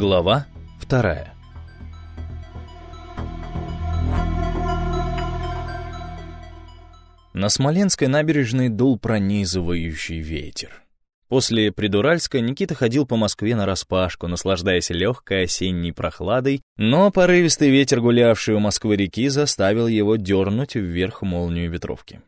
Глава вторая. На Смоленской набережной дул пронизывающий ветер. После Придуральска Никита ходил по Москве нараспашку, наслаждаясь легкой осенней прохладой, но порывистый ветер, гулявший у Москвы-реки, заставил его дернуть вверх молнию ветровки.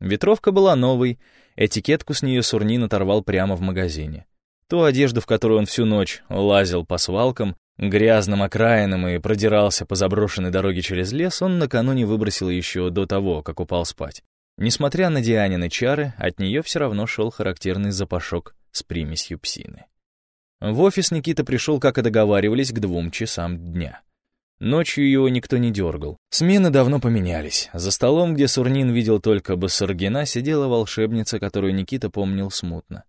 Ветровка была новой, этикетку с нее Сурнин оторвал прямо в магазине. Ту одежду, в которую он всю ночь лазил по свалкам, грязным окраинам и продирался по заброшенной дороге через лес, он накануне выбросил еще до того, как упал спать. Несмотря на Дианины чары, от нее все равно шел характерный запашок с примесью псины. В офис Никита пришел, как и договаривались, к двум часам дня. Ночью его никто не дергал. Смены давно поменялись. За столом, где Сурнин видел только Басаргина, сидела волшебница, которую Никита помнил смутно.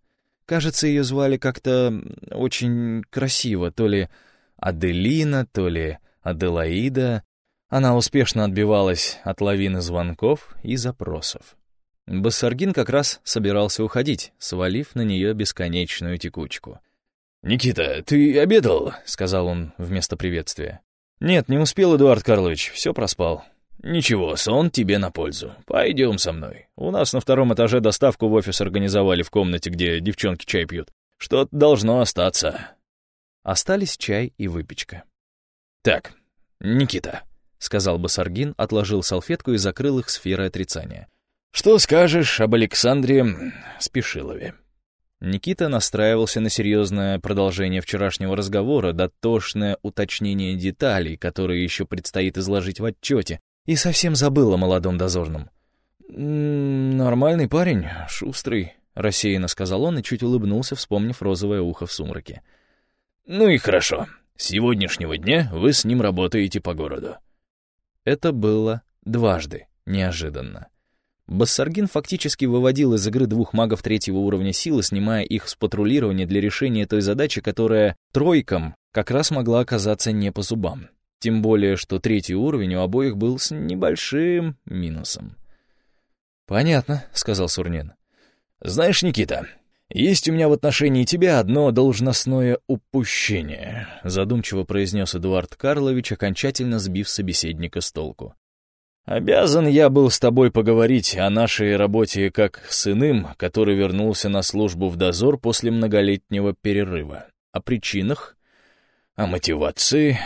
Кажется, ее звали как-то очень красиво, то ли Аделина, то ли Аделаида, она успешно отбивалась от лавины звонков и запросов. Бассаргин как раз собирался уходить, свалив на нее бесконечную текучку. «Никита, ты обедал?» — сказал он вместо приветствия. «Нет, не успел, Эдуард Карлович, все проспал». «Ничего, сон тебе на пользу. Пойдем со мной. У нас на втором этаже доставку в офис организовали в комнате, где девчонки чай пьют. Что-то должно остаться». Остались чай и выпечка. «Так, Никита», — сказал Басаргин, отложил салфетку и закрыл их сферой отрицания. «Что скажешь об Александре Спешилове?» Никита настраивался на серьезное продолжение вчерашнего разговора, дотошное уточнение деталей, которые еще предстоит изложить в отчете, и совсем забыл о молодом дозорном. «Нормальный парень, шустрый», — рассеянно сказал он и чуть улыбнулся, вспомнив розовое ухо в сумраке. «Ну и хорошо. С сегодняшнего дня вы с ним работаете по городу. Это было дважды неожиданно. Бассаргин фактически выводил из игры двух магов третьего уровня силы, снимая их с патрулирования для решения той задачи, которая тройкам как раз могла оказаться не по зубам. Тем более, что третий уровень у обоих был с небольшим минусом. «Понятно», — сказал Сурнин. «Знаешь, Никита, есть у меня в отношении тебя одно должностное упущение», — задумчиво произнес Эдуард Карлович, окончательно сбив собеседника с толку. «Обязан я был с тобой поговорить о нашей работе как с иным, который вернулся на службу в дозор после многолетнего перерыва. О причинах, о мотивации,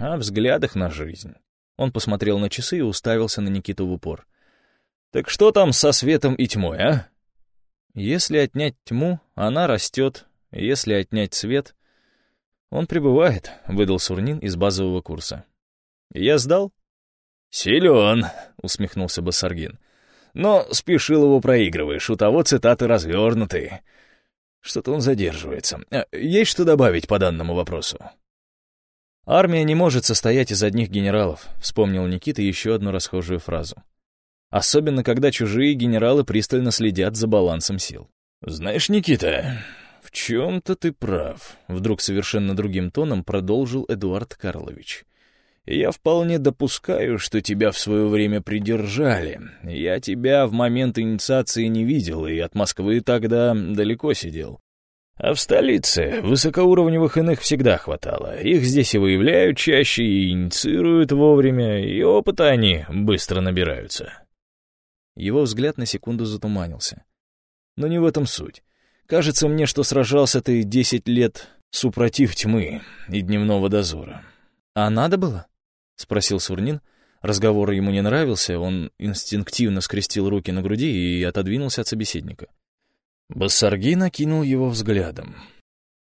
о взглядах на жизнь». Он посмотрел на часы и уставился на Никиту в упор. «Так что там со светом и тьмой, а?» Если отнять тьму, она растет, если отнять свет, он пребывает, выдал Сурнин из базового курса. Я сдал? Силен, усмехнулся Басаргин. Но спешил его проигрываешь, у того цитаты развернутые. Что-то он задерживается. А, есть что добавить по данному вопросу? «Армия не может состоять из одних генералов», — вспомнил Никита еще одну расхожую фразу. Особенно, когда чужие генералы пристально следят за балансом сил. «Знаешь, Никита, в чем-то ты прав», — вдруг совершенно другим тоном продолжил Эдуард Карлович. «Я вполне допускаю, что тебя в свое время придержали. Я тебя в момент инициации не видел, и от Москвы тогда далеко сидел. А в столице высокоуровневых иных всегда хватало. Их здесь и выявляют чаще, и инициируют вовремя, и опыта они быстро набираются. Его взгляд на секунду затуманился. Но не в этом суть. Кажется мне, что сражался ты десять лет супротив тьмы и дневного дозора. А надо было? Спросил Сурнин. Разговор ему не нравился, он инстинктивно скрестил руки на груди и отодвинулся от собеседника. Бассарги накинул его взглядом.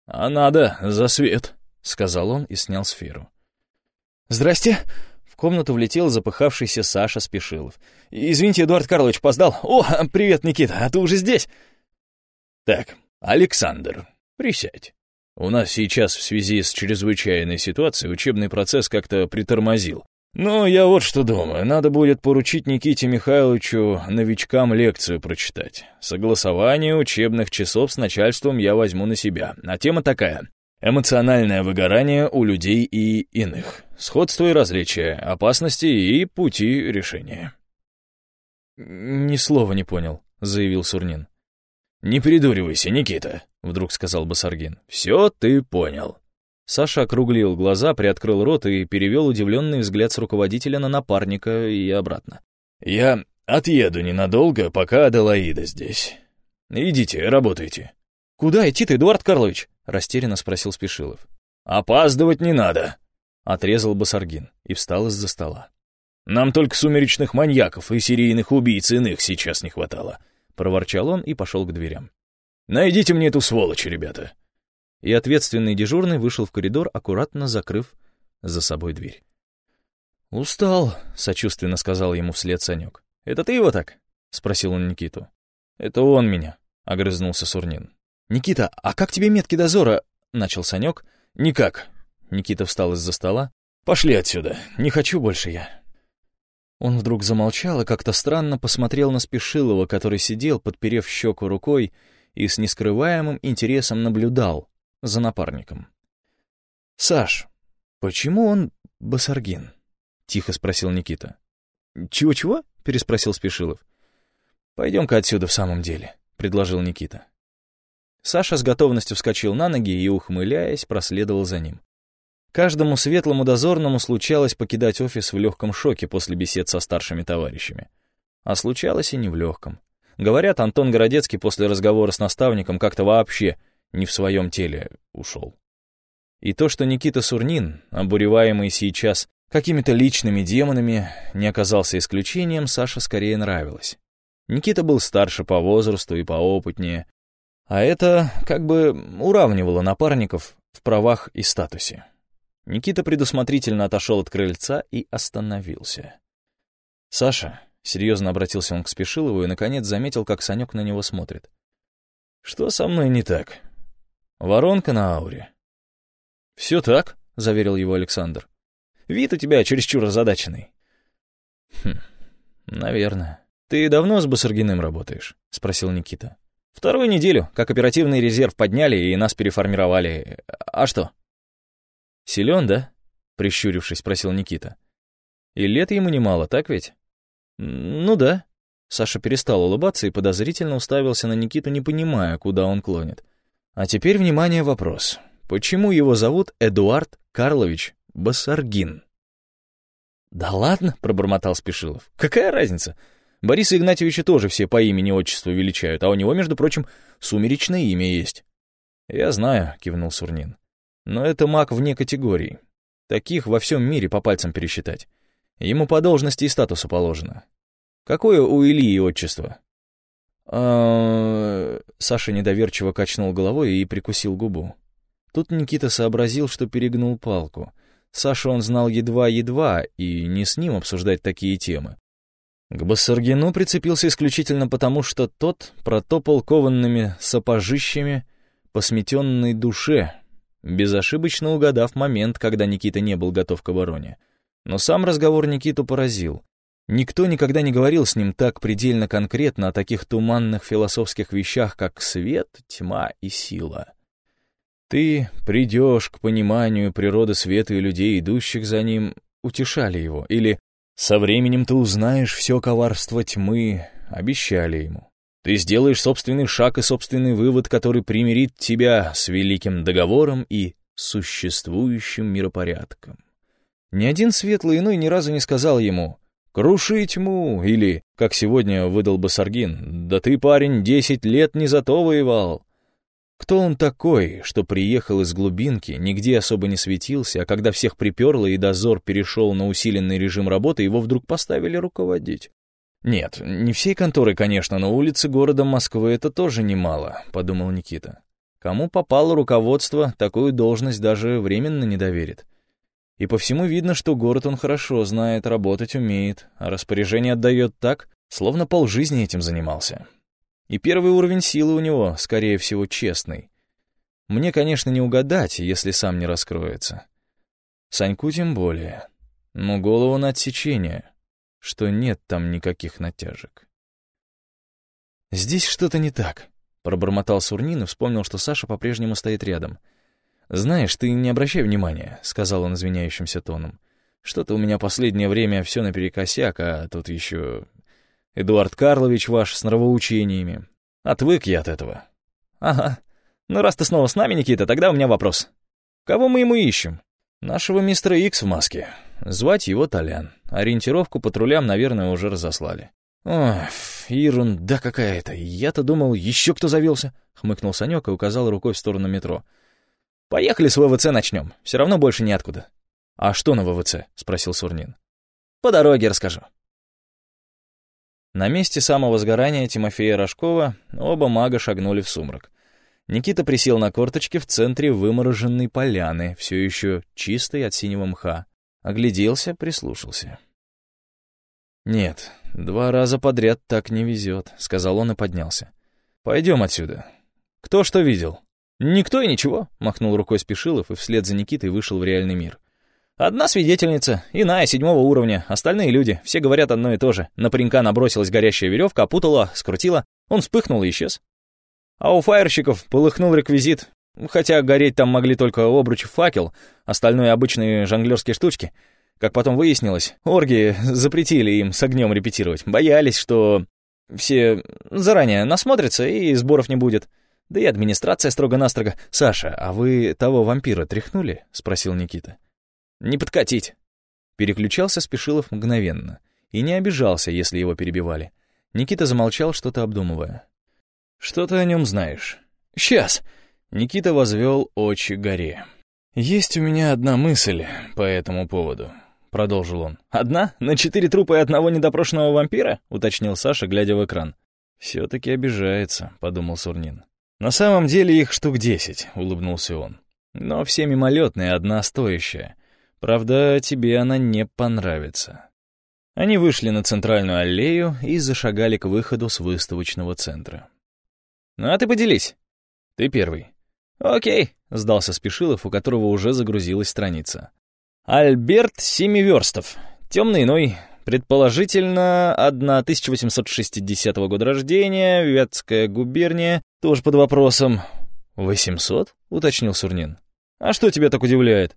«А надо, за свет», — сказал он и снял сферу. «Здрасте!» В комнату влетел запыхавшийся Саша Спешилов. «Извините, Эдуард Карлович, опоздал. О, привет, Никита, а ты уже здесь?» «Так, Александр, присядь. У нас сейчас в связи с чрезвычайной ситуацией учебный процесс как-то притормозил. Но я вот что думаю, надо будет поручить Никите Михайловичу новичкам лекцию прочитать. Согласование учебных часов с начальством я возьму на себя. А тема такая Эмоциональное выгорание у людей и иных. Сходство и различия, опасности и пути решения. «Ни слова не понял», — заявил Сурнин. «Не придуривайся, Никита», — вдруг сказал Басаргин. «Все ты понял». Саша округлил глаза, приоткрыл рот и перевел удивленный взгляд с руководителя на напарника и обратно. «Я отъеду ненадолго, пока Аделаида здесь. Идите, работайте». «Куда идти-то, Эдуард Карлович?» — растерянно спросил Спешилов. «Опаздывать не надо», — отрезал Басаргин и встал из-за стола. «Нам только сумеречных маньяков и серийных убийц иных сейчас не хватало», — проворчал он и пошел к дверям. «Найдите мне эту сволочь, ребята и ответственный дежурный вышел в коридор, аккуратно закрыв за собой дверь. «Устал», — сочувственно сказал ему вслед Санек. «Это ты его так?» — спросил он Никиту. «Это он меня», — огрызнулся Сурнин. «Никита, а как тебе метки дозора?» — начал Санек. «Никак». Никита встал из-за стола. «Пошли отсюда. Не хочу больше я». Он вдруг замолчал и как-то странно посмотрел на Спешилова, который сидел, подперев щеку рукой, и с нескрываемым интересом наблюдал, за напарником. «Саш, почему он Басаргин?» — тихо спросил Никита. «Чего-чего?» — переспросил Спешилов. «Пойдем-ка отсюда в самом деле», — предложил Никита. Саша с готовностью вскочил на ноги и, ухмыляясь, проследовал за ним. Каждому светлому дозорному случалось покидать офис в легком шоке после бесед со старшими товарищами. А случалось и не в легком. Говорят, Антон Городецкий после разговора с наставником как-то вообще не в своем теле ушел. И то, что Никита Сурнин, обуреваемый сейчас какими-то личными демонами, не оказался исключением, Саше скорее нравилось. Никита был старше по возрасту и поопытнее, а это как бы уравнивало напарников в правах и статусе. Никита предусмотрительно отошел от крыльца и остановился. «Саша», — серьезно обратился он к Спешилову и, наконец, заметил, как Санек на него смотрит. «Что со мной не так?» Воронка на ауре. «Все так», — заверил его Александр. «Вид у тебя чересчур озадаченный». «Хм, наверное. Ты давно с Басаргиным работаешь?» — спросил Никита. «Вторую неделю, как оперативный резерв подняли и нас переформировали. А что?» «Силен, да?» — прищурившись, спросил Никита. «И лет ему немало, так ведь?» «Ну да». Саша перестал улыбаться и подозрительно уставился на Никиту, не понимая, куда он клонит. А теперь, внимание, вопрос. Почему его зовут Эдуард Карлович Басаргин? «Да ладно», — пробормотал Спешилов. «Какая разница? Бориса Игнатьевича тоже все по имени-отчеству величают, а у него, между прочим, сумеречное имя есть». «Я знаю», — кивнул Сурнин. «Но это маг вне категории. Таких во всем мире по пальцам пересчитать. Ему по должности и статусу положено. Какое у Ильи отчество?» А Саша недоверчиво качнул головой и прикусил губу. Тут Никита сообразил, что перегнул палку. Сашу он знал едва-едва, и не с ним обсуждать такие темы. К Бассаргину прицепился исключительно потому, что тот протопал кованными сапожищами по сметенной душе, безошибочно угадав момент, когда Никита не был готов к обороне. Но сам разговор Никиту поразил. Никто никогда не говорил с ним так предельно конкретно о таких туманных философских вещах, как свет, тьма и сила. Ты придешь к пониманию природы света и людей, идущих за ним, утешали его, или со временем ты узнаешь все коварство тьмы, обещали ему. Ты сделаешь собственный шаг и собственный вывод, который примирит тебя с великим договором и существующим миропорядком. Ни один светлый иной ни разу не сказал ему «Круши тьму!» или, как сегодня выдал бы Саргин, «Да ты, парень, десять лет не за то воевал!» Кто он такой, что приехал из глубинки, нигде особо не светился, а когда всех приперло и дозор перешел на усиленный режим работы, его вдруг поставили руководить? Нет, не всей конторы, конечно, но улицы города Москвы это тоже немало, подумал Никита. Кому попало руководство, такую должность даже временно не доверит. И по всему видно, что город он хорошо знает, работать умеет, а распоряжение отдает так, словно полжизни этим занимался. И первый уровень силы у него, скорее всего, честный. Мне, конечно, не угадать, если сам не раскроется. Саньку тем более. Но голову на отсечение, что нет там никаких натяжек. «Здесь что-то не так», — пробормотал Сурнин и вспомнил, что Саша по-прежнему стоит рядом — «Знаешь, ты не обращай внимания», — сказал он извиняющимся тоном. «Что-то у меня последнее время все наперекосяк, а тут еще Эдуард Карлович ваш с нравоучениями. Отвык я от этого». «Ага. Ну, раз ты снова с нами, Никита, тогда у меня вопрос». Кого мы ему ищем? Нашего мистера Икс в маске. Звать его Толян. Ориентировку патрулям, наверное, уже разослали. «Ох, ерунда какая-то. Я-то думал, еще кто завелся», — хмыкнул Санек и указал рукой в сторону метро. «Поехали с ВВЦ начнем. Все равно больше неоткуда». «А что на ВВЦ?» — спросил Сурнин. «По дороге расскажу». На месте самого сгорания Тимофея Рожкова оба мага шагнули в сумрак. Никита присел на корточки в центре вымороженной поляны, все еще чистой от синего мха. Огляделся, прислушался. «Нет, два раза подряд так не везет», — сказал он и поднялся. «Пойдем отсюда. Кто что видел?» «Никто и ничего», — махнул рукой Спешилов и вслед за Никитой вышел в реальный мир. «Одна свидетельница, иная, седьмого уровня, остальные люди, все говорят одно и то же. На паренька набросилась горящая веревка, опутала, скрутила, он вспыхнул и исчез. А у фаерщиков полыхнул реквизит, хотя гореть там могли только обруч и факел, остальное обычные жонглерские штучки». Как потом выяснилось, орги запретили им с огнем репетировать. Боялись, что все заранее насмотрятся и сборов не будет. Да и администрация строго-настрого. «Саша, а вы того вампира тряхнули?» — спросил Никита. «Не подкатить». Переключался Спешилов мгновенно. И не обижался, если его перебивали. Никита замолчал, что-то обдумывая. «Что ты о нем знаешь?» «Сейчас!» Никита возвел очи горе. «Есть у меня одна мысль по этому поводу продолжил он. «Одна? На четыре трупа и одного недопрошенного вампира?» — уточнил Саша, глядя в экран. «Все-таки обижается», — подумал Сурнин. «На самом деле их штук десять», — улыбнулся он. «Но все мимолетные, одна стоящая. Правда, тебе она не понравится». Они вышли на центральную аллею и зашагали к выходу с выставочного центра. «Ну а ты поделись». «Ты первый». «Окей», — сдался Спешилов, у которого уже загрузилась страница. Альберт Семиверстов. Темный иной. Предположительно, 1860 года рождения, Вятская губерния, тоже под вопросом. «800?» — уточнил Сурнин. «А что тебя так удивляет?»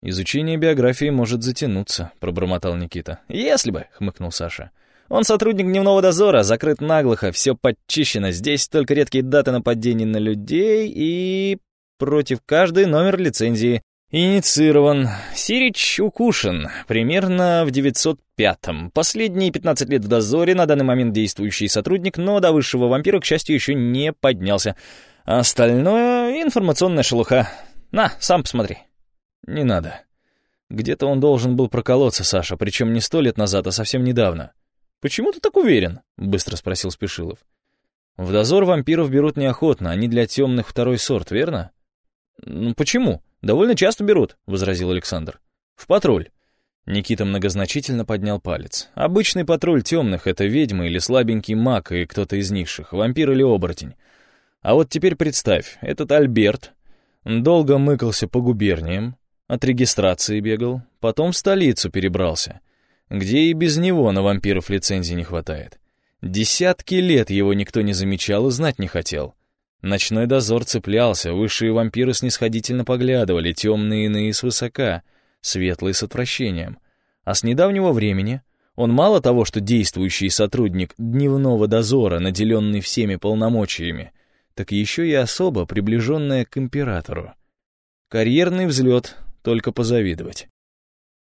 «Изучение биографии может затянуться», — пробормотал Никита. «Если бы», — хмыкнул Саша. «Он сотрудник дневного дозора, закрыт наглухо, все подчищено. Здесь только редкие даты нападений на людей и... против каждой номер лицензии. Инициирован. Сирич укушен. Примерно в 905-м. Последние 15 лет в дозоре, на данный момент действующий сотрудник, но до высшего вампира, к счастью, еще не поднялся. Остальное — информационная шелуха. На, сам посмотри. Не надо. Где-то он должен был проколоться, Саша, причем не сто лет назад, а совсем недавно. «Почему ты так уверен?» — быстро спросил Спешилов. «В дозор вампиров берут неохотно, они для темных второй сорт, верно?» «Ну почему?» «Довольно часто берут», — возразил Александр. «В патруль». Никита многозначительно поднял палец. «Обычный патруль темных — это ведьма или слабенький маг и кто-то из низших, вампир или оборотень. А вот теперь представь, этот Альберт долго мыкался по губерниям, от регистрации бегал, потом в столицу перебрался, где и без него на вампиров лицензии не хватает. Десятки лет его никто не замечал и знать не хотел. Ночной дозор цеплялся, высшие вампиры снисходительно поглядывали, темные иные свысока, светлые с отвращением. А с недавнего времени он мало того, что действующий сотрудник дневного дозора, наделенный всеми полномочиями, так еще и особо приближенная к императору. Карьерный взлет, только позавидовать.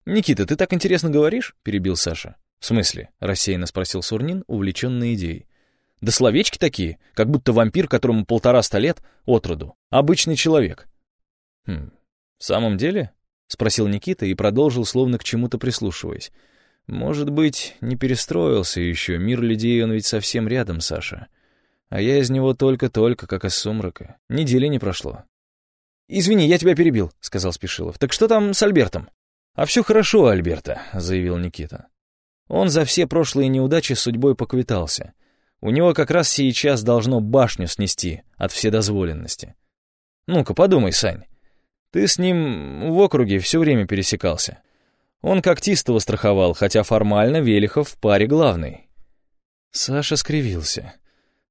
«Никита, ты так интересно говоришь?» — перебил Саша. «В смысле?» — рассеянно спросил Сурнин, увлеченный идеей. Да словечки такие, как будто вампир, которому полтораста лет, от роду. Обычный человек. Хм, в самом деле? Спросил Никита и продолжил, словно к чему-то прислушиваясь. Может быть, не перестроился еще, мир людей он ведь совсем рядом, Саша. А я из него только-только, как из сумрака. Недели не прошло. «Извини, я тебя перебил», — сказал Спешилов. «Так что там с Альбертом?» «А все хорошо, Альберта», — заявил Никита. Он за все прошлые неудачи с судьбой поквитался — у него как раз сейчас должно башню снести от вседозволенности. Ну-ка, подумай, Сань. Ты с ним в округе все время пересекался. Он как Тистова страховал, хотя формально Велихов в паре главный. Саша скривился.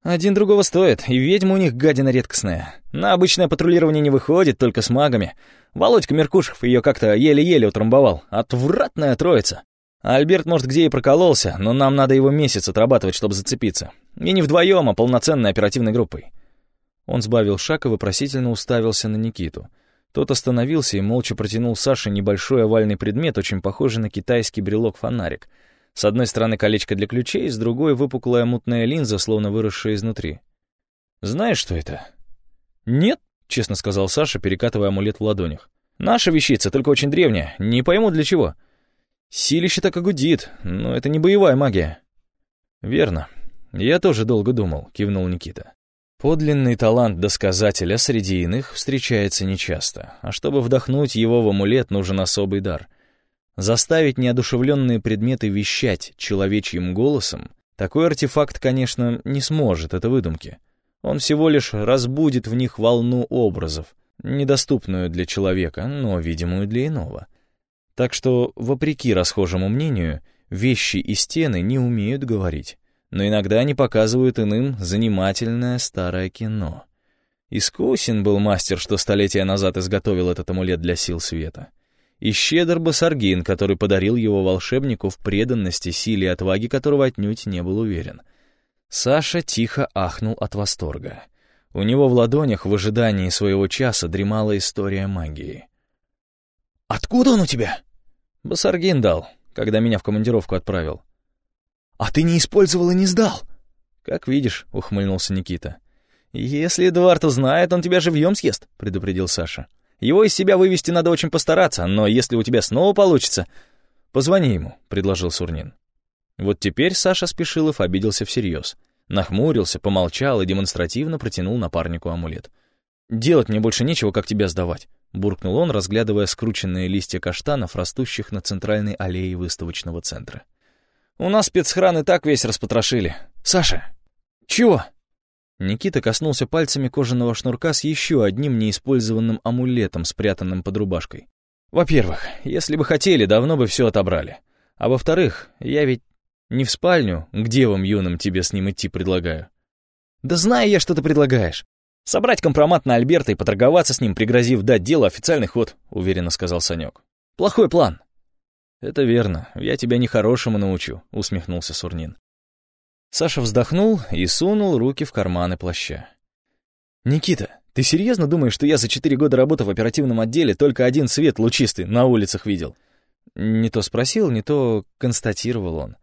Один другого стоит, и ведьма у них гадина редкостная. На обычное патрулирование не выходит, только с магами. Володька Меркушев ее как-то еле-еле утрамбовал. Отвратная троица. Альберт, может, где и прокололся, но нам надо его месяц отрабатывать, чтобы зацепиться. И не вдвоем, а полноценной оперативной группой». Он сбавил шаг и вопросительно уставился на Никиту. Тот остановился и молча протянул Саше небольшой овальный предмет, очень похожий на китайский брелок-фонарик. С одной стороны колечко для ключей, с другой — выпуклая мутная линза, словно выросшая изнутри. «Знаешь, что это?» «Нет», — честно сказал Саша, перекатывая амулет в ладонях. «Наша вещица, только очень древняя. Не пойму, для чего. Силище так и гудит, но это не боевая магия». «Верно. Я тоже долго думал», — кивнул Никита. Подлинный талант досказателя среди иных встречается нечасто, а чтобы вдохнуть его в амулет, нужен особый дар. Заставить неодушевленные предметы вещать человечьим голосом такой артефакт, конечно, не сможет, это выдумки. Он всего лишь разбудит в них волну образов, недоступную для человека, но видимую для иного. Так что, вопреки расхожему мнению, вещи и стены не умеют говорить но иногда они показывают иным занимательное старое кино. Искусен был мастер, что столетия назад изготовил этот амулет для сил света. И щедр Басаргин, который подарил его волшебнику в преданности, силе и отваге которого отнюдь не был уверен. Саша тихо ахнул от восторга. У него в ладонях в ожидании своего часа дремала история магии. «Откуда он у тебя?» «Басаргин дал, когда меня в командировку отправил. «А ты не использовал и не сдал?» «Как видишь», — ухмыльнулся Никита. «Если Эдуард узнает, он тебя живьем съест», — предупредил Саша. «Его из себя вывести надо очень постараться, но если у тебя снова получится...» «Позвони ему», — предложил Сурнин. Вот теперь Саша Спешилов обиделся всерьез. Нахмурился, помолчал и демонстративно протянул напарнику амулет. «Делать мне больше нечего, как тебя сдавать», — буркнул он, разглядывая скрученные листья каштанов, растущих на центральной аллее выставочного центра. У нас спецхраны так весь распотрошили. Саша!» «Чего?» Никита коснулся пальцами кожаного шнурка с еще одним неиспользованным амулетом, спрятанным под рубашкой. «Во-первых, если бы хотели, давно бы все отобрали. А во-вторых, я ведь не в спальню, к девам юным тебе с ним идти предлагаю». «Да знаю я, что ты предлагаешь. Собрать компромат на Альберта и поторговаться с ним, пригрозив дать делу официальный ход», — уверенно сказал Санек. «Плохой план. «Это верно, я тебя нехорошему научу», — усмехнулся Сурнин. Саша вздохнул и сунул руки в карманы плаща. «Никита, ты серьезно думаешь, что я за четыре года работы в оперативном отделе только один свет лучистый на улицах видел?» Не то спросил, не то констатировал он.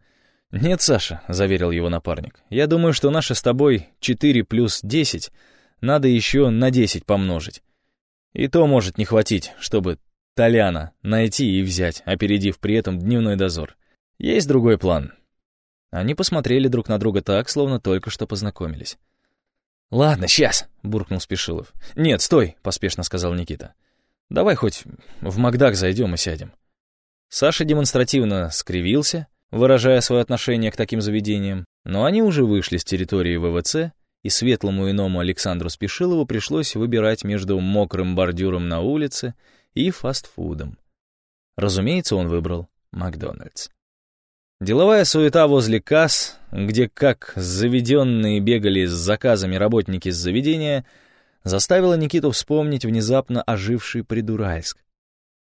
«Нет, Саша», — заверил его напарник, — «я думаю, что наше с тобой четыре плюс десять надо еще на десять помножить. И то может не хватить, чтобы Толяна найти и взять, опередив при этом дневной дозор. Есть другой план. Они посмотрели друг на друга так, словно только что познакомились. «Ладно, сейчас», — буркнул Спешилов. «Нет, стой», — поспешно сказал Никита. «Давай хоть в Макдак зайдем и сядем». Саша демонстративно скривился, выражая свое отношение к таким заведениям, но они уже вышли с территории ВВЦ, и светлому иному Александру Спешилову пришлось выбирать между мокрым бордюром на улице и фастфудом. Разумеется, он выбрал Макдональдс. Деловая суета возле касс, где как заведенные бегали с заказами работники с заведения, заставила Никиту вспомнить внезапно оживший Придуральск.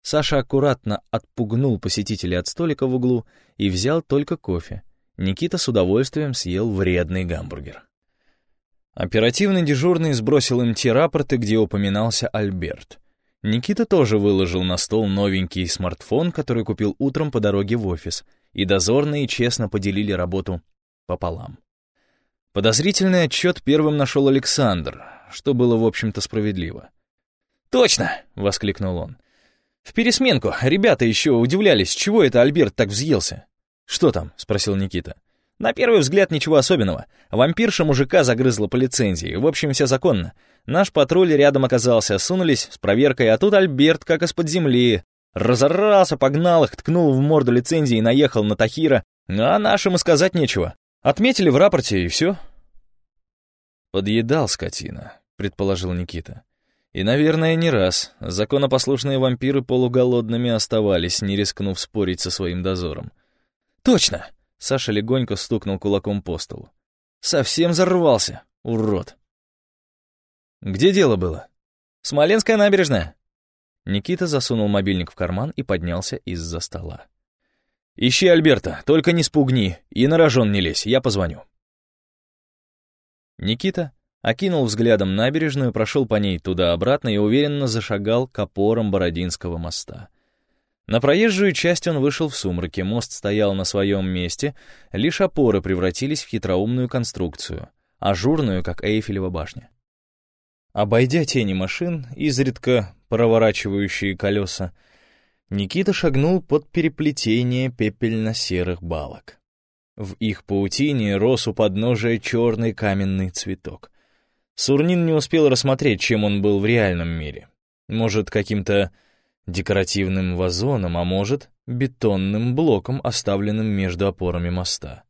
Саша аккуратно отпугнул посетителей от столика в углу и взял только кофе. Никита с удовольствием съел вредный гамбургер. Оперативный дежурный сбросил им те рапорты, где упоминался Альберт — Никита тоже выложил на стол новенький смартфон, который купил утром по дороге в офис, и дозорные честно поделили работу пополам. Подозрительный отчет первым нашел Александр, что было, в общем-то, справедливо. «Точно!» — воскликнул он. «В пересменку ребята еще удивлялись, чего это Альберт так взъелся». «Что там?» — спросил Никита. На первый взгляд ничего особенного. Вампирша мужика загрызла по лицензии. В общем, все законно. Наш патруль рядом оказался, сунулись с проверкой, а тут Альберт как из-под земли. Разорался, погнал их, ткнул в морду лицензии и наехал на Тахира. А нашему сказать нечего. Отметили в рапорте, и все. «Подъедал скотина», — предположил Никита. И, наверное, не раз. Законопослушные вампиры полуголодными оставались, не рискнув спорить со своим дозором. «Точно!» Саша легонько стукнул кулаком по столу. «Совсем зарвался, урод!» «Где дело было?» «Смоленская набережная!» Никита засунул мобильник в карман и поднялся из-за стола. «Ищи Альберта, только не спугни и на рожон не лезь, я позвоню». Никита Окинул взглядом набережную, прошел по ней туда-обратно и уверенно зашагал к опорам Бородинского моста. На проезжую часть он вышел в сумраке, мост стоял на своем месте, лишь опоры превратились в хитроумную конструкцию, ажурную, как Эйфелева башня. Обойдя тени машин, изредка проворачивающие колеса, Никита шагнул под переплетение пепельно-серых балок. В их паутине рос у подножия черный каменный цветок. Сурнин не успел рассмотреть, чем он был в реальном мире. Может, каким-то декоративным вазоном, а может, бетонным блоком, оставленным между опорами моста.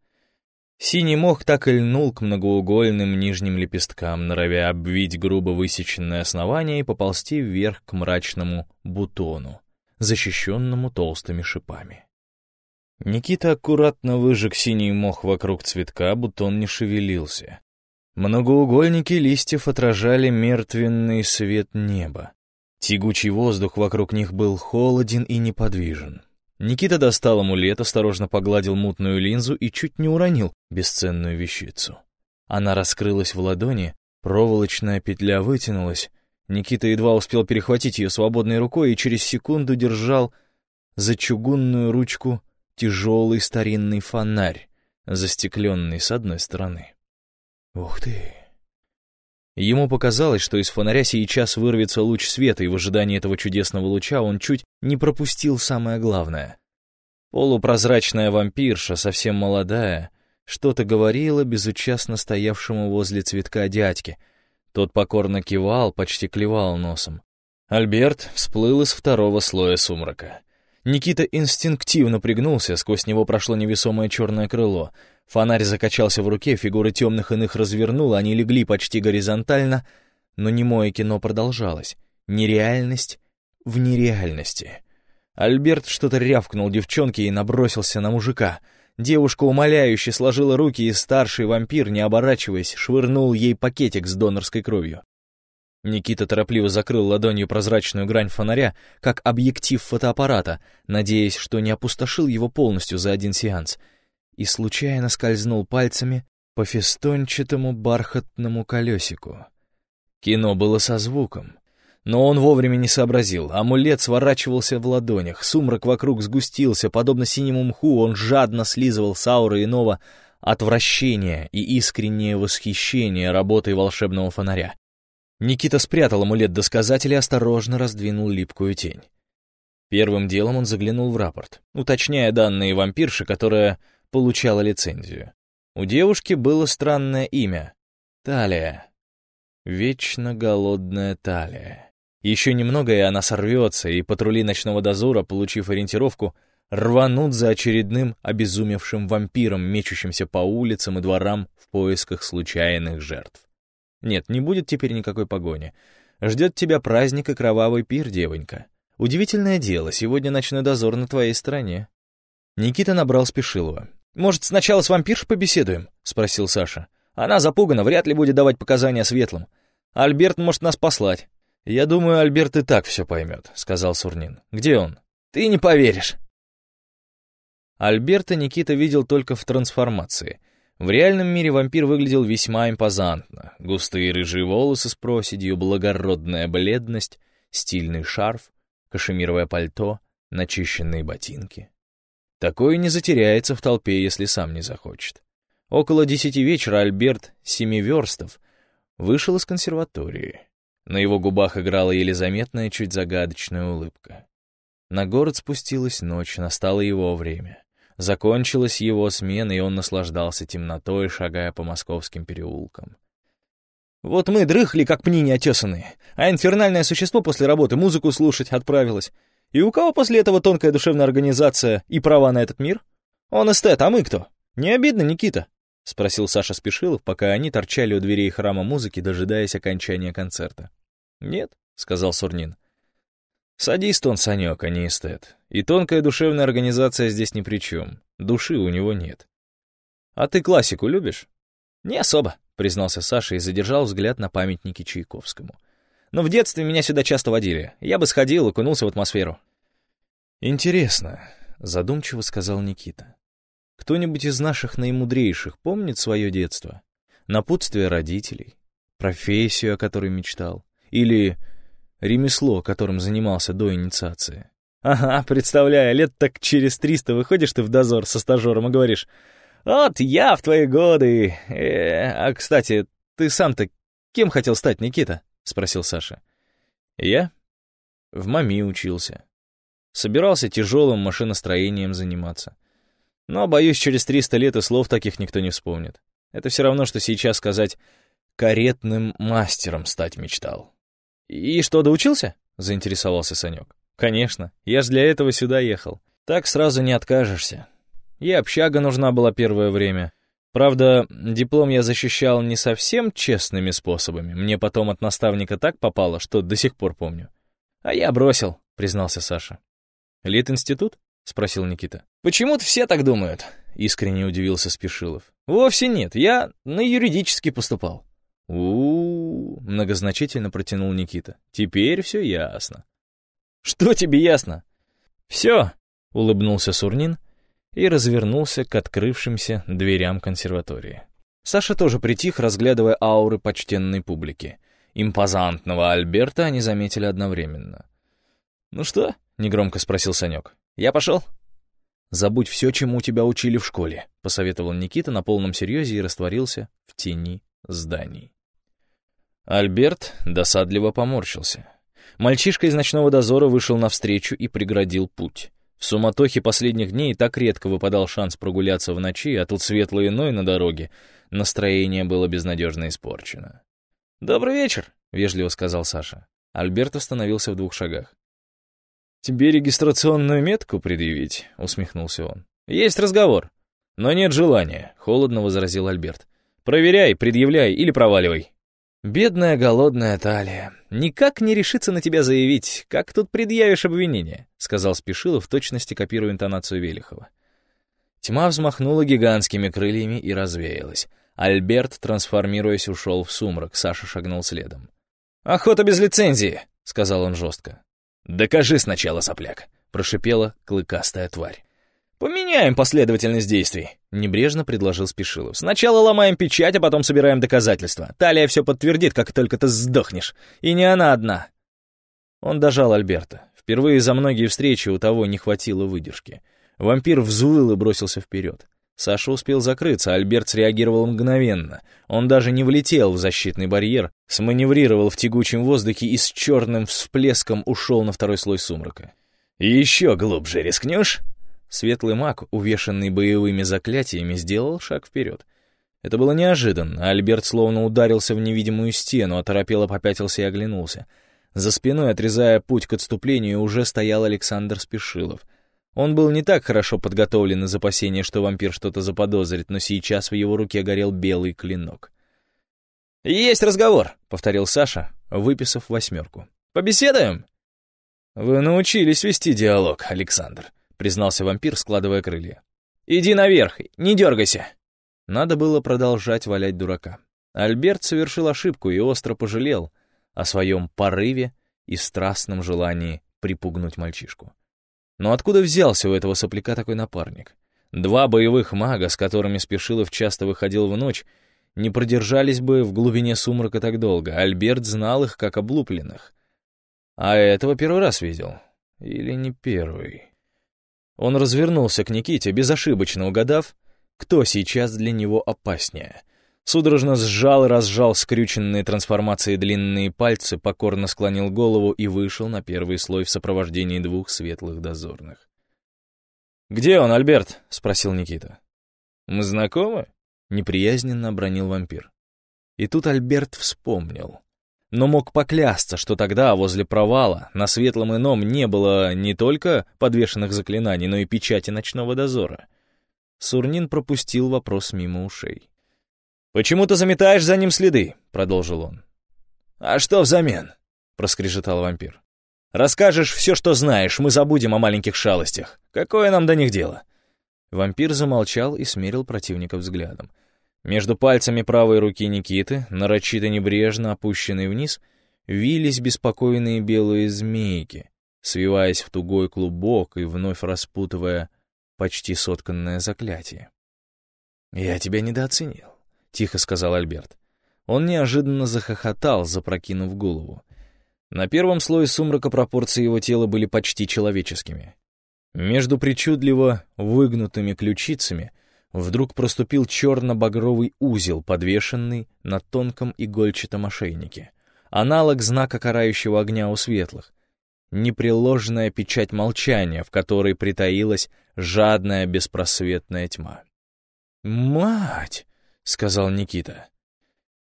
Синий мох так и льнул к многоугольным нижним лепесткам, норовя обвить грубо высеченное основание и поползти вверх к мрачному бутону, защищенному толстыми шипами. Никита аккуратно выжег синий мох вокруг цветка, бутон не шевелился. Многоугольники листьев отражали мертвенный свет неба. Тягучий воздух вокруг них был холоден и неподвижен. Никита достал амулет, осторожно погладил мутную линзу и чуть не уронил бесценную вещицу. Она раскрылась в ладони, проволочная петля вытянулась. Никита едва успел перехватить ее свободной рукой и через секунду держал за чугунную ручку тяжелый старинный фонарь, застекленный с одной стороны. Ух ты! Ему показалось, что из фонаря сейчас вырвется луч света, и в ожидании этого чудесного луча он чуть не пропустил самое главное. Полупрозрачная вампирша, совсем молодая, что-то говорила безучастно стоявшему возле цветка дядьке. Тот покорно кивал, почти клевал носом. Альберт всплыл из второго слоя сумрака. Никита инстинктивно пригнулся, сквозь него прошло невесомое черное крыло — Фонарь закачался в руке, фигуры темных иных развернуло, они легли почти горизонтально, но немое кино продолжалось. Нереальность в нереальности. Альберт что-то рявкнул девчонке и набросился на мужика. Девушка умоляюще сложила руки, и старший вампир, не оборачиваясь, швырнул ей пакетик с донорской кровью. Никита торопливо закрыл ладонью прозрачную грань фонаря, как объектив фотоаппарата, надеясь, что не опустошил его полностью за один сеанс — и случайно скользнул пальцами по фестончатому бархатному колесику. Кино было со звуком, но он вовремя не сообразил. Амулет сворачивался в ладонях, сумрак вокруг сгустился, подобно синему мху, он жадно слизывал с ауры иного отвращение и искреннее восхищение работой волшебного фонаря. Никита спрятал амулет досказателя и осторожно раздвинул липкую тень. Первым делом он заглянул в рапорт, уточняя данные вампирши, которая получала лицензию. У девушки было странное имя — Талия. Вечно голодная Талия. Еще немного, и она сорвется, и патрули ночного дозора, получив ориентировку, рванут за очередным обезумевшим вампиром, мечущимся по улицам и дворам в поисках случайных жертв. Нет, не будет теперь никакой погони. Ждет тебя праздник и кровавый пир, девонька. Удивительное дело, сегодня ночной дозор на твоей стороне. Никита набрал Спешилова. «Может, сначала с вампирш побеседуем?» — спросил Саша. «Она запугана, вряд ли будет давать показания светлым. Альберт может нас послать». «Я думаю, Альберт и так все поймет», — сказал Сурнин. «Где он?» «Ты не поверишь». Альберта Никита видел только в трансформации. В реальном мире вампир выглядел весьма импозантно. Густые рыжие волосы с проседью, благородная бледность, стильный шарф, кашемировое пальто, начищенные ботинки. Такое не затеряется в толпе, если сам не захочет. Около десяти вечера Альберт Семиверстов вышел из консерватории. На его губах играла еле заметная, чуть загадочная улыбка. На город спустилась ночь, настало его время. Закончилась его смена, и он наслаждался темнотой, шагая по московским переулкам. «Вот мы дрыхли, как пни неотесанные, а инфернальное существо после работы музыку слушать отправилось. И у кого после этого тонкая душевная организация и права на этот мир? Он эстет, а мы кто? Не обидно, Никита?» — спросил Саша Спешилов, пока они торчали у дверей храма музыки, дожидаясь окончания концерта. «Нет», — сказал Сурнин. «Садист он, Санек, а не эстет. И тонкая душевная организация здесь ни при чем. Души у него нет. А ты классику любишь?» «Не особо», — признался Саша и задержал взгляд на памятники Чайковскому. Но в детстве меня сюда часто водили. Я бы сходил, окунулся в атмосферу». «Интересно», — задумчиво сказал Никита. «Кто-нибудь из наших наимудрейших помнит свое детство? Напутствие родителей? профессию, о которой мечтал, или ремесло, которым занимался до инициации. Ага, представляю, лет так через триста выходишь ты в дозор со стажером и говоришь, «Вот я в твои годы...» э, «А, кстати, ты сам-то кем хотел стать, Никита?» — спросил Саша. «Я?» В МАМИ учился. Собирался тяжелым машиностроением заниматься. Но, боюсь, через 300 лет и слов таких никто не вспомнит. Это все равно, что сейчас сказать «каретным мастером стать мечтал». «И что, доучился?» — заинтересовался Санек. «Конечно, я ж для этого сюда ехал. Так сразу не откажешься. И общага нужна была первое время. Правда, диплом я защищал не совсем честными способами. Мне потом от наставника так попало, что до сих пор помню. А я бросил, признался Саша. Лит-институт? спросил Никита. Почему-то все так думают, искренне удивился Спешилов. Вовсе нет, я на юридический поступал. У, -у, многозначительно протянул Никита. Теперь все ясно. Что тебе ясно? Все, улыбнулся Сурнин и развернулся к открывшимся дверям консерватории. Саша тоже притих, разглядывая ауры почтенной публики. Импозантного Альберта они заметили одновременно. «Ну что?» — негромко спросил Санек. «Я пошел?» «Забудь все, чему тебя учили в школе», — посоветовал Никита на полном серьезе и растворился в тени зданий. Альберт досадливо поморщился. Мальчишка из ночного дозора вышел навстречу и преградил путь. В суматохе последних дней так редко выпадал шанс прогуляться в ночи, а тут светло иной на дороге. Настроение было безнадежно испорчено. «Добрый вечер», — вежливо сказал Саша. Альберт остановился в двух шагах. «Тебе регистрационную метку предъявить?» — усмехнулся он. «Есть разговор». «Но нет желания», — холодно возразил Альберт. «Проверяй, предъявляй или проваливай». «Бедная голодная талия. Никак не решится на тебя заявить. Как тут предъявишь обвинение?» — сказал Спешилов, в точности копируя интонацию Велихова. Тьма взмахнула гигантскими крыльями и развеялась. Альберт, трансформируясь, ушел в сумрак. Саша шагнул следом. «Охота без лицензии!» — сказал он жестко. «Докажи сначала, сопляк!» — прошипела клыкастая тварь. «Поменяем последовательность действий», — небрежно предложил Спешилов. «Сначала ломаем печать, а потом собираем доказательства. Талия все подтвердит, как только ты сдохнешь. И не она одна». Он дожал Альберта. Впервые за многие встречи у того не хватило выдержки. Вампир взвыл и бросился вперед. Саша успел закрыться, Альберт среагировал мгновенно. Он даже не влетел в защитный барьер, сманеврировал в тягучем воздухе и с черным всплеском ушел на второй слой сумрака. «Еще глубже рискнешь?» Светлый маг, увешанный боевыми заклятиями, сделал шаг вперед. Это было неожиданно. Альберт словно ударился в невидимую стену, оторопело попятился и оглянулся. За спиной, отрезая путь к отступлению, уже стоял Александр Спешилов. Он был не так хорошо подготовлен из опасения, что вампир что-то заподозрит, но сейчас в его руке горел белый клинок. «Есть разговор», — повторил Саша, выписав восьмерку. «Побеседуем?» «Вы научились вести диалог, Александр», признался вампир, складывая крылья. «Иди наверх, не дергайся!» Надо было продолжать валять дурака. Альберт совершил ошибку и остро пожалел о своем порыве и страстном желании припугнуть мальчишку. Но откуда взялся у этого сопляка такой напарник? Два боевых мага, с которыми Спешилов часто выходил в ночь, не продержались бы в глубине сумрака так долго. Альберт знал их как облупленных. А этого первый раз видел. Или не первый. Он развернулся к Никите, безошибочно угадав, кто сейчас для него опаснее. Судорожно сжал и разжал скрюченные трансформации длинные пальцы, покорно склонил голову и вышел на первый слой в сопровождении двух светлых дозорных. «Где он, Альберт?» — спросил Никита. «Мы знакомы?» — неприязненно обронил вампир. И тут Альберт вспомнил но мог поклясться, что тогда возле провала на светлом ином не было не только подвешенных заклинаний, но и печати ночного дозора. Сурнин пропустил вопрос мимо ушей. «Почему ты заметаешь за ним следы?» — продолжил он. «А что взамен?» — проскрежетал вампир. «Расскажешь все, что знаешь, мы забудем о маленьких шалостях. Какое нам до них дело?» Вампир замолчал и смерил противника взглядом. Между пальцами правой руки Никиты, нарочито небрежно опущенной вниз, вились беспокойные белые змейки, свиваясь в тугой клубок и вновь распутывая почти сотканное заклятие. «Я тебя недооценил», — тихо сказал Альберт. Он неожиданно захохотал, запрокинув голову. На первом слое сумрака пропорции его тела были почти человеческими. Между причудливо выгнутыми ключицами вдруг проступил черно-багровый узел, подвешенный на тонком игольчатом ошейнике. Аналог знака карающего огня у светлых. Непреложная печать молчания, в которой притаилась жадная беспросветная тьма. «Мать!» — сказал Никита.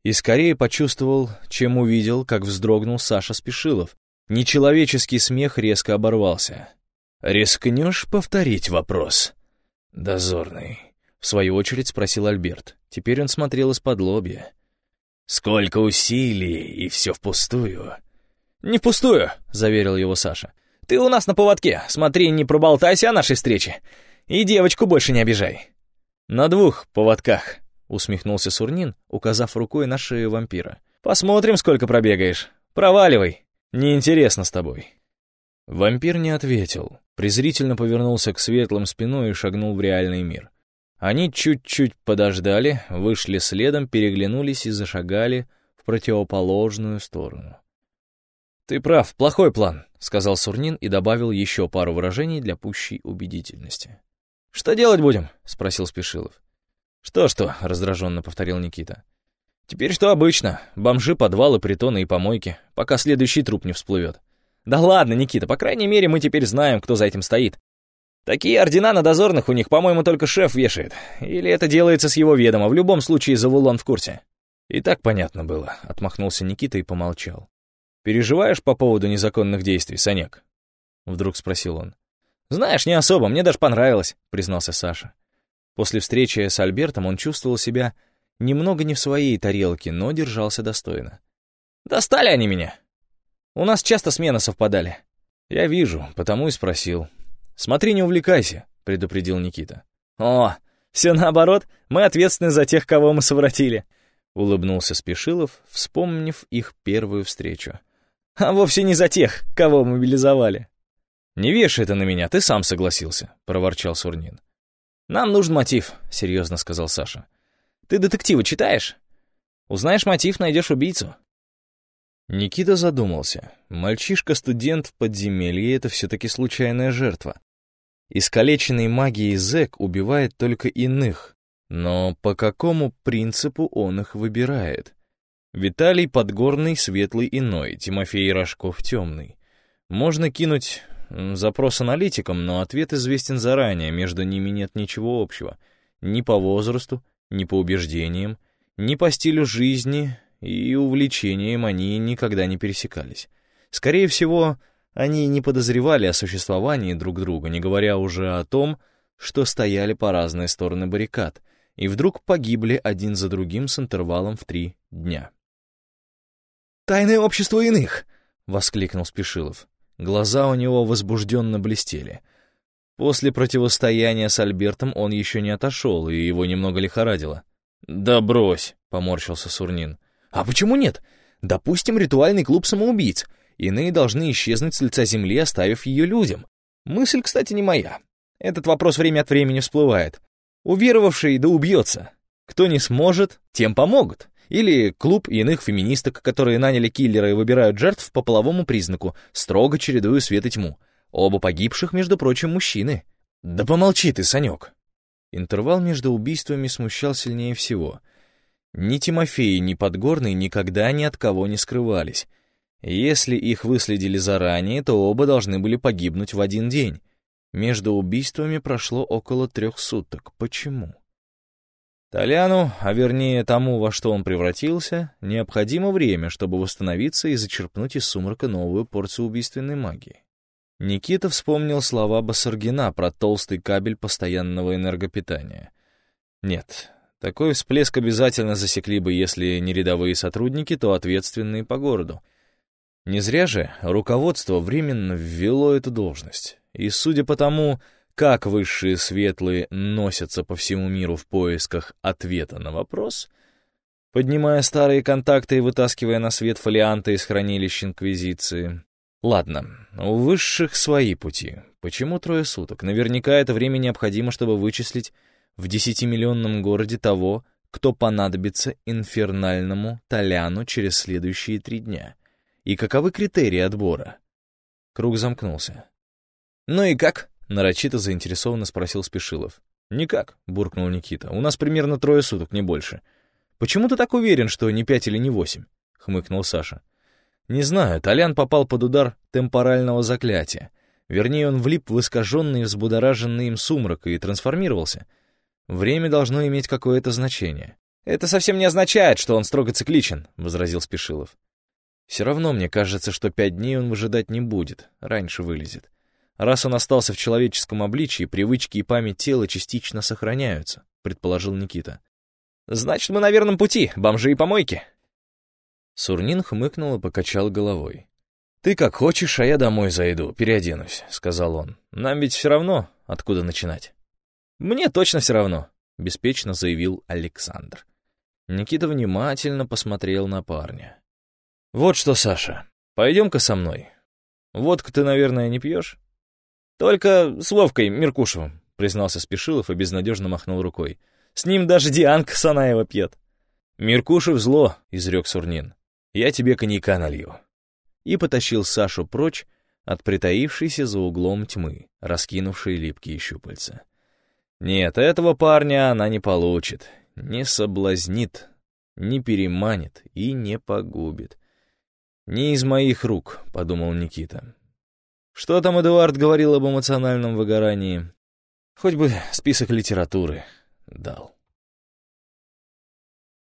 И скорее почувствовал, чем увидел, как вздрогнул Саша Спешилов. Нечеловеческий смех резко оборвался. «Рискнешь повторить вопрос?» «Дозорный», — в свою очередь спросил Альберт. Теперь он смотрел из-под лобья. «Сколько усилий, и все впустую». «Не впустую», — заверил его Саша. «Ты у нас на поводке. Смотри, не проболтайся о нашей встрече. И девочку больше не обижай». «На двух поводках», — усмехнулся Сурнин, указав рукой на шею вампира. «Посмотрим, сколько пробегаешь. Проваливай. Неинтересно с тобой». Вампир не ответил, презрительно повернулся к светлым спиной и шагнул в реальный мир. Они чуть-чуть подождали, вышли следом, переглянулись и зашагали в противоположную сторону. «Ты прав, плохой план», — сказал Сурнин и добавил еще пару выражений для пущей убедительности. «Что делать будем?» — спросил Спешилов. «Что-что?» — раздраженно повторил Никита. «Теперь что обычно. Бомжи, подвалы, притоны и помойки, пока следующий труп не всплывет. Да ладно, Никита, по крайней мере, мы теперь знаем, кто за этим стоит. Такие ордена на дозорных у них, по-моему, только шеф вешает. Или это делается с его ведома, в любом случае Завулон в курсе». «И так понятно было», — отмахнулся Никита и помолчал. «Переживаешь по поводу незаконных действий, Санек?» Вдруг спросил он. «Знаешь, не особо, мне даже понравилось», — признался Саша. После встречи с Альбертом он чувствовал себя немного не в своей тарелке, но держался достойно. «Достали они меня! У нас часто смены совпадали». «Я вижу, потому и спросил». «Смотри, не увлекайся», — предупредил Никита. «О, все наоборот, мы ответственны за тех, кого мы совратили», — улыбнулся Спешилов, вспомнив их первую встречу. «А вовсе не за тех, кого мобилизовали». «Не вешай это на меня, ты сам согласился», — проворчал Сурнин. «Нам нужен мотив», — серьезно сказал Саша. «Ты детективы читаешь? Узнаешь мотив, найдешь убийцу». Никита задумался. Мальчишка-студент в подземелье — это все-таки случайная жертва. Искалеченный магией зэк убивает только иных. Но по какому принципу он их выбирает? Виталий Подгорный — светлый иной, Тимофей Рожков — темный. Можно кинуть Запрос аналитикам, но ответ известен заранее, между ними нет ничего общего. Ни по возрасту, ни по убеждениям, ни по стилю жизни и увлечениям они никогда не пересекались. Скорее всего, они не подозревали о существовании друг друга, не говоря уже о том, что стояли по разные стороны баррикад, и вдруг погибли один за другим с интервалом в три дня. «Тайное общество иных!» — воскликнул Спешилов. Глаза у него возбужденно блестели. После противостояния с Альбертом он еще не отошел, и его немного лихорадило. «Да брось!» — поморщился Сурнин. «А почему нет? Допустим, ритуальный клуб самоубийц. Иные должны исчезнуть с лица земли, оставив ее людям. Мысль, кстати, не моя. Этот вопрос время от времени всплывает. Уверовавший да убьется. Кто не сможет, тем помогут. Или клуб иных феминисток, которые наняли киллера и выбирают жертв по половому признаку, строго чередуя свет и тьму. Оба погибших, между прочим, мужчины. Да помолчи ты, Санек. Интервал между убийствами смущал сильнее всего. Ни Тимофей, ни Подгорный никогда ни от кого не скрывались. Если их выследили заранее, то оба должны были погибнуть в один день. Между убийствами прошло около трех суток. Почему? Толяну, а вернее тому, во что он превратился, необходимо время, чтобы восстановиться и зачерпнуть из сумрака новую порцию убийственной магии. Никита вспомнил слова Басаргина про толстый кабель постоянного энергопитания. Нет, такой всплеск обязательно засекли бы, если не рядовые сотрудники, то ответственные по городу. Не зря же руководство временно ввело эту должность. И судя по тому, как высшие светлые носятся по всему миру в поисках ответа на вопрос, поднимая старые контакты и вытаскивая на свет фолианты из хранилищ Инквизиции. Ладно, у высших свои пути. Почему трое суток? Наверняка это время необходимо, чтобы вычислить в десятимиллионном городе того, кто понадобится инфернальному Толяну через следующие три дня? И каковы критерии отбора? Круг замкнулся. «Ну и как?» — нарочито заинтересованно спросил Спешилов. «Никак», — буркнул Никита. «У нас примерно трое суток, не больше». «Почему ты так уверен, что не пять или не восемь?» — хмыкнул Саша. «Не знаю, Толян попал под удар темпорального заклятия. Вернее, он влип в искаженный и взбудораженный им сумрак и трансформировался. Время должно иметь какое-то значение. «Это совсем не означает, что он строго цикличен», — возразил Спешилов. «Все равно мне кажется, что пять дней он выжидать не будет, раньше вылезет. Раз он остался в человеческом обличии, привычки и память тела частично сохраняются», — предположил Никита. «Значит, мы на верном пути, бомжи и помойки». Сурнин хмыкнул и покачал головой. «Ты как хочешь, а я домой зайду, переоденусь», — сказал он. «Нам ведь все равно, откуда начинать». «Мне точно все равно», — беспечно заявил Александр. Никита внимательно посмотрел на парня. «Вот что, Саша, пойдем-ка со мной. Водку ты, наверное, не пьешь?» «Только с Вовкой Меркушевым», — признался Спешилов и безнадежно махнул рукой. «С ним даже Дианка Санаева пьет». «Меркушев зло», — изрек Сурнин. «Я тебе коньяка налью». И потащил Сашу прочь от притаившейся за углом тьмы, раскинувшей липкие щупальца. Нет, этого парня она не получит, не соблазнит, не переманит и не погубит. «Не из моих рук», — подумал Никита. Что там Эдуард говорил об эмоциональном выгорании? Хоть бы список литературы дал.